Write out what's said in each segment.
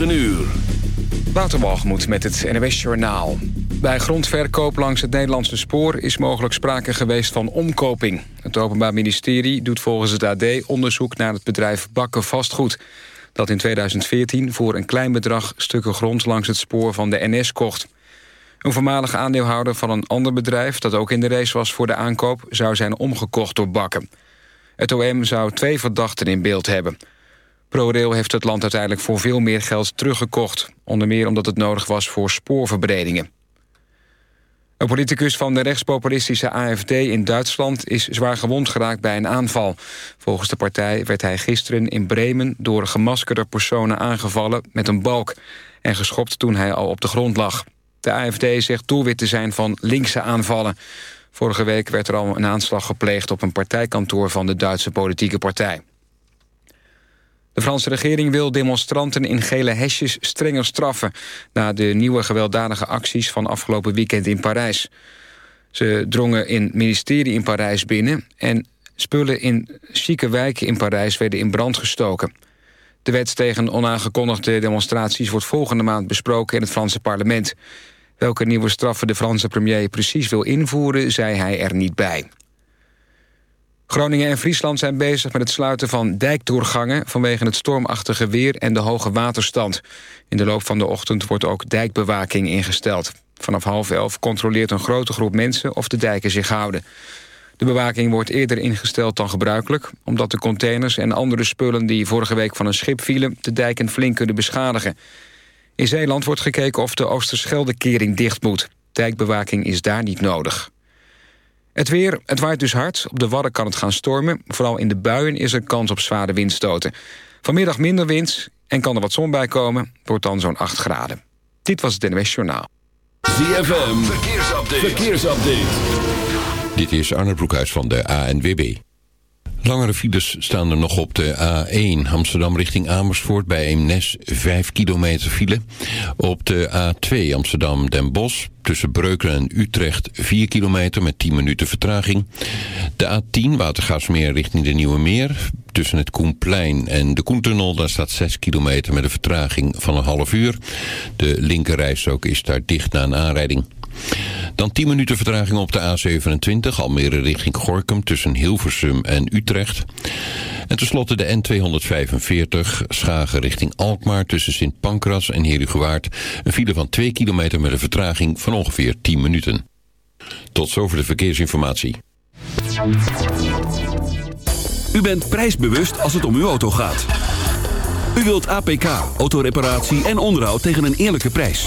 9 uur. Waterwalgemoed met het NWS Journaal. Bij grondverkoop langs het Nederlandse spoor is mogelijk sprake geweest van omkoping. Het Openbaar Ministerie doet volgens het AD onderzoek naar het bedrijf Bakken Vastgoed... dat in 2014 voor een klein bedrag stukken grond langs het spoor van de NS kocht. Een voormalige aandeelhouder van een ander bedrijf... dat ook in de race was voor de aankoop, zou zijn omgekocht door Bakken. Het OM zou twee verdachten in beeld hebben... ProRail heeft het land uiteindelijk voor veel meer geld teruggekocht. Onder meer omdat het nodig was voor spoorverbredingen. Een politicus van de rechtspopulistische AFD in Duitsland... is zwaar gewond geraakt bij een aanval. Volgens de partij werd hij gisteren in Bremen... door gemaskerde personen aangevallen met een balk... en geschopt toen hij al op de grond lag. De AFD zegt doelwit te zijn van linkse aanvallen. Vorige week werd er al een aanslag gepleegd... op een partijkantoor van de Duitse politieke partij. De Franse regering wil demonstranten in gele hesjes strenger straffen... na de nieuwe gewelddadige acties van afgelopen weekend in Parijs. Ze drongen in ministerie in Parijs binnen... en spullen in chique wijken in Parijs werden in brand gestoken. De wet tegen onaangekondigde demonstraties wordt volgende maand besproken in het Franse parlement. Welke nieuwe straffen de Franse premier precies wil invoeren, zei hij er niet bij. Groningen en Friesland zijn bezig met het sluiten van dijkdoorgangen... vanwege het stormachtige weer en de hoge waterstand. In de loop van de ochtend wordt ook dijkbewaking ingesteld. Vanaf half elf controleert een grote groep mensen of de dijken zich houden. De bewaking wordt eerder ingesteld dan gebruikelijk... omdat de containers en andere spullen die vorige week van een schip vielen... de dijken flink kunnen beschadigen. In Zeeland wordt gekeken of de Oosterscheldekering dicht moet. Dijkbewaking is daar niet nodig. Het weer, het waait dus hard. Op de Wadden kan het gaan stormen. Vooral in de buien is er kans op zware windstoten. Vanmiddag minder wind en kan er wat zon bij komen. Wordt dan zo'n 8 graden. Dit was het NWS Journaal. ZFM, verkeersupdate. verkeersupdate. Dit is Arne Broekhuis van de ANWB. Langere files staan er nog op de A1 Amsterdam richting Amersfoort bij Eemnes 5 kilometer file. Op de A2 Amsterdam Den Bosch tussen Breukelen en Utrecht 4 kilometer met 10 minuten vertraging. De A10 Watergaasmeer richting de Nieuwe Meer tussen het Koenplein en de Koentunnel daar staat 6 kilometer met een vertraging van een half uur. De linkerrijstrook is daar dicht na een aanrijding. Dan 10 minuten vertraging op de A27, Almere richting Gorkum... tussen Hilversum en Utrecht. En tenslotte de N245, Schagen richting Alkmaar... tussen Sint Pancras en Herugewaard. Een file van 2 kilometer met een vertraging van ongeveer 10 minuten. Tot zover de verkeersinformatie. U bent prijsbewust als het om uw auto gaat. U wilt APK, autoreparatie en onderhoud tegen een eerlijke prijs.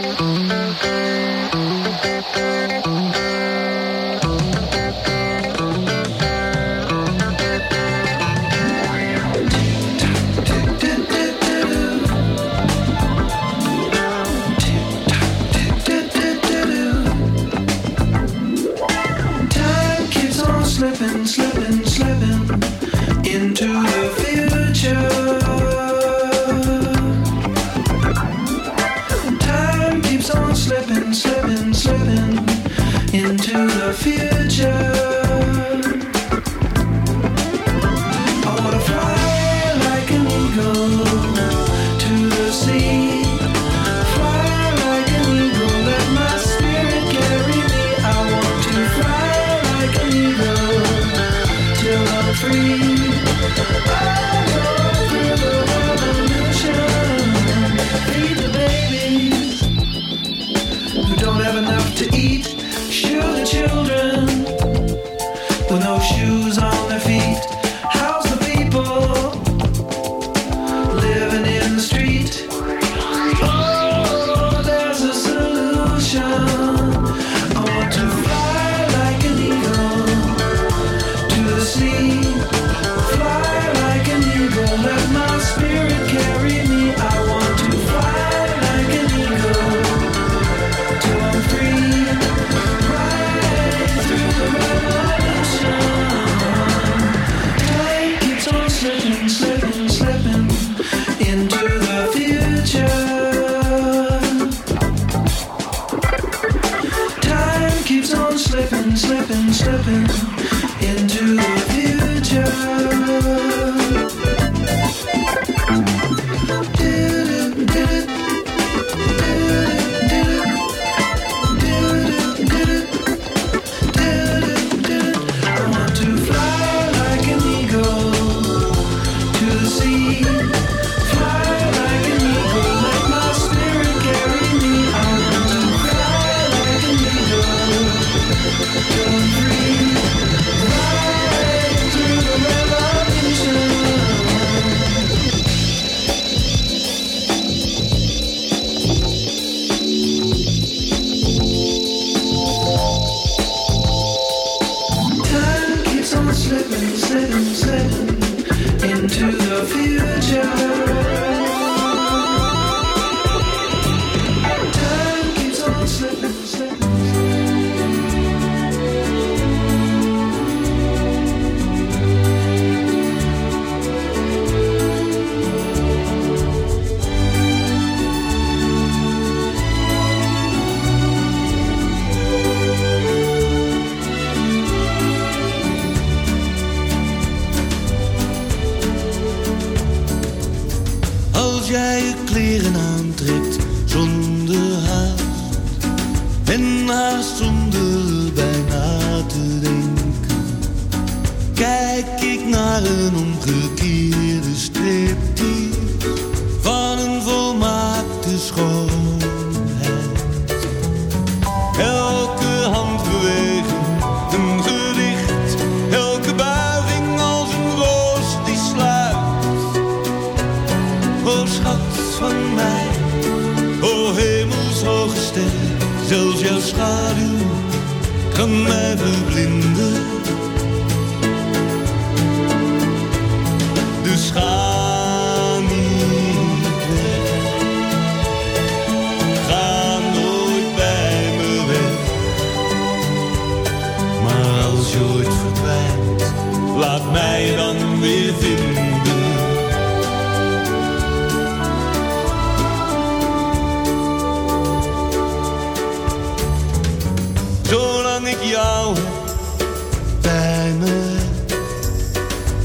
Into the future.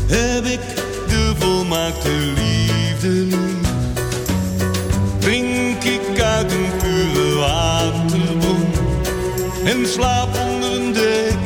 heb ik de volmaakte liefde niet. Drink ik uit een pure waterbron en slaap onder een dek.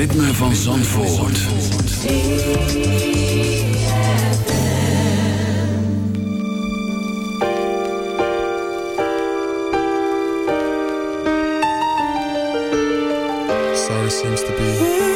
ritme van Zandvoort. Sorry seems to be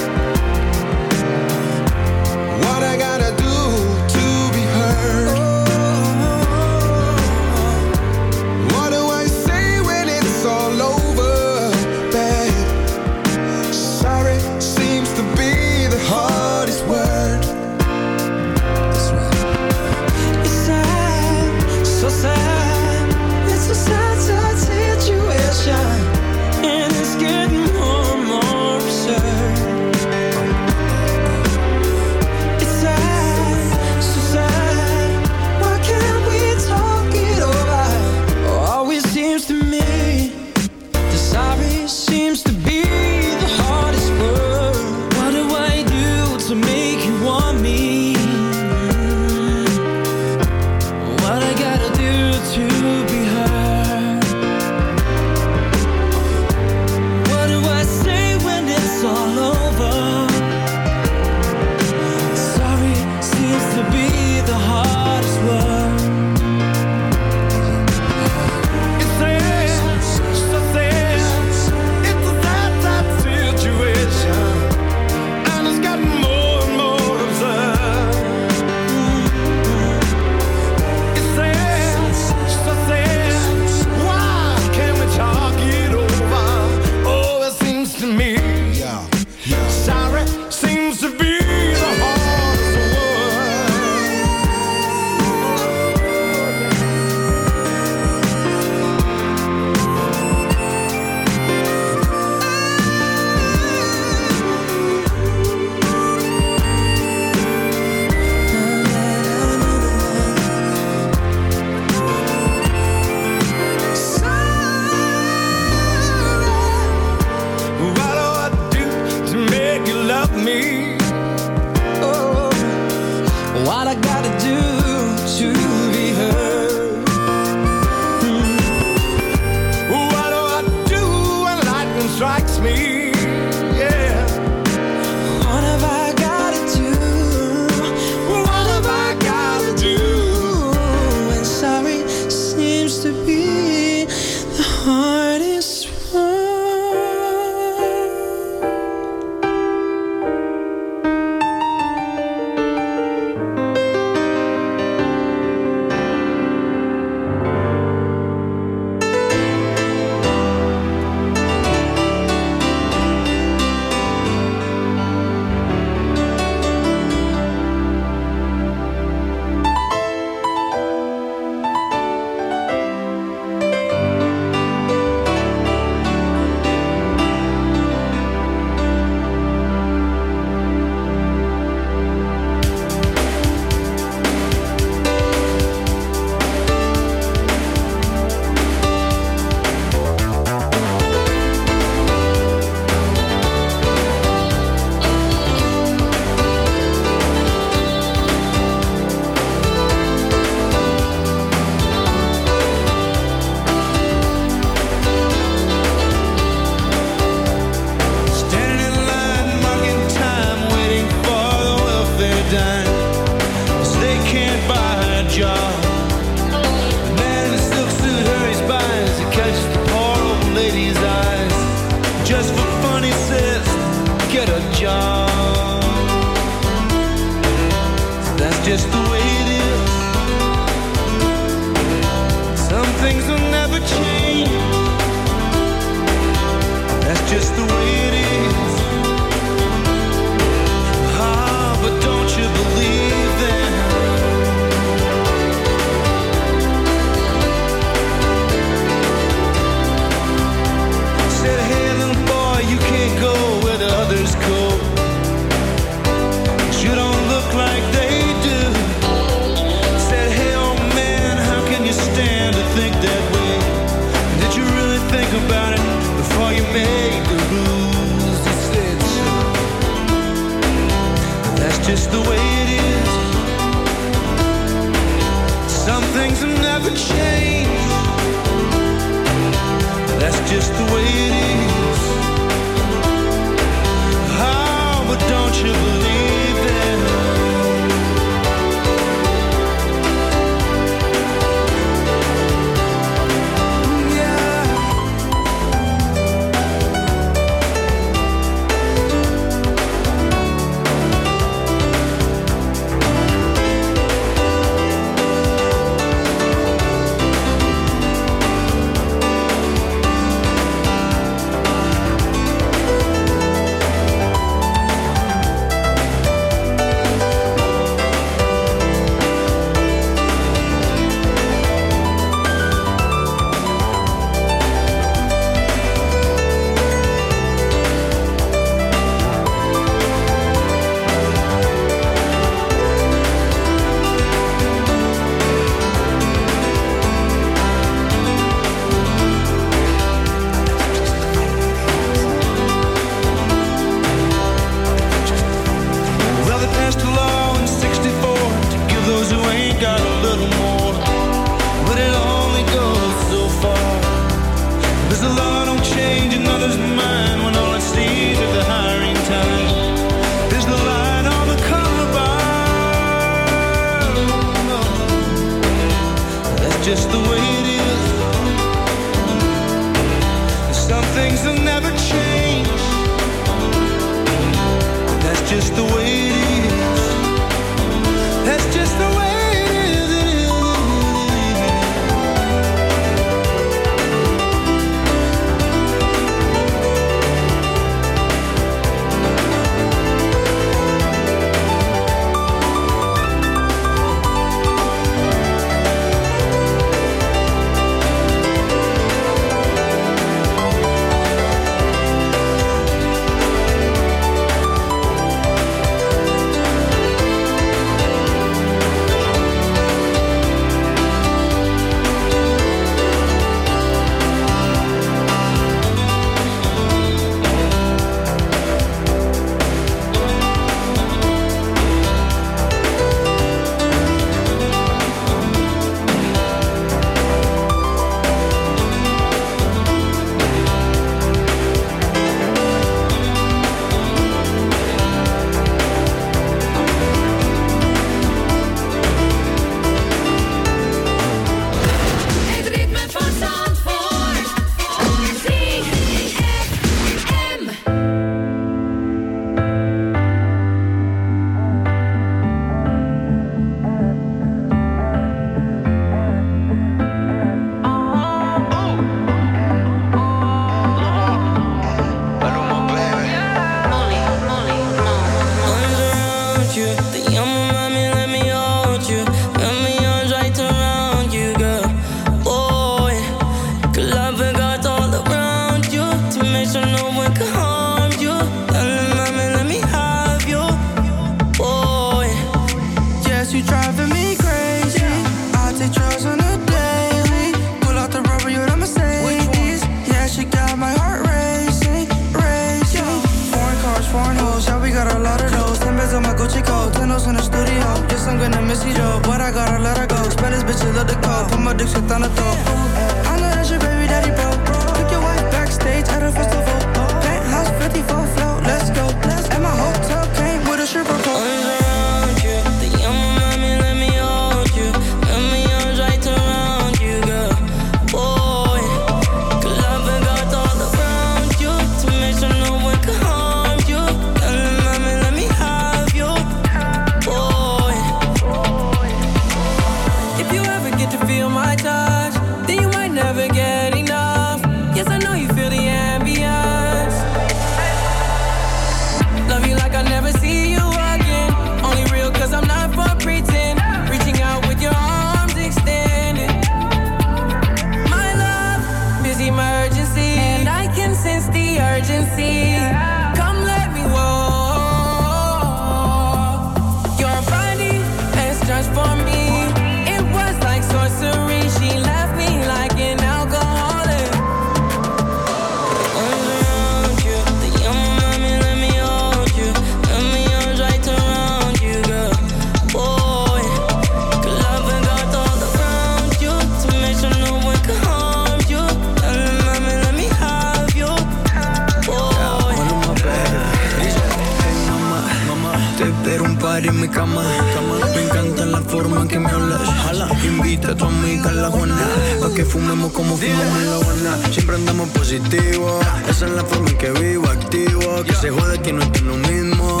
fumemos como fumamos en la buena. Siempre andamos positivo. Esa es la forma en que vivo, activo. Que se jode que no estoy lo mismo.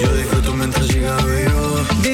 Yo disfruto mientras siga vivo.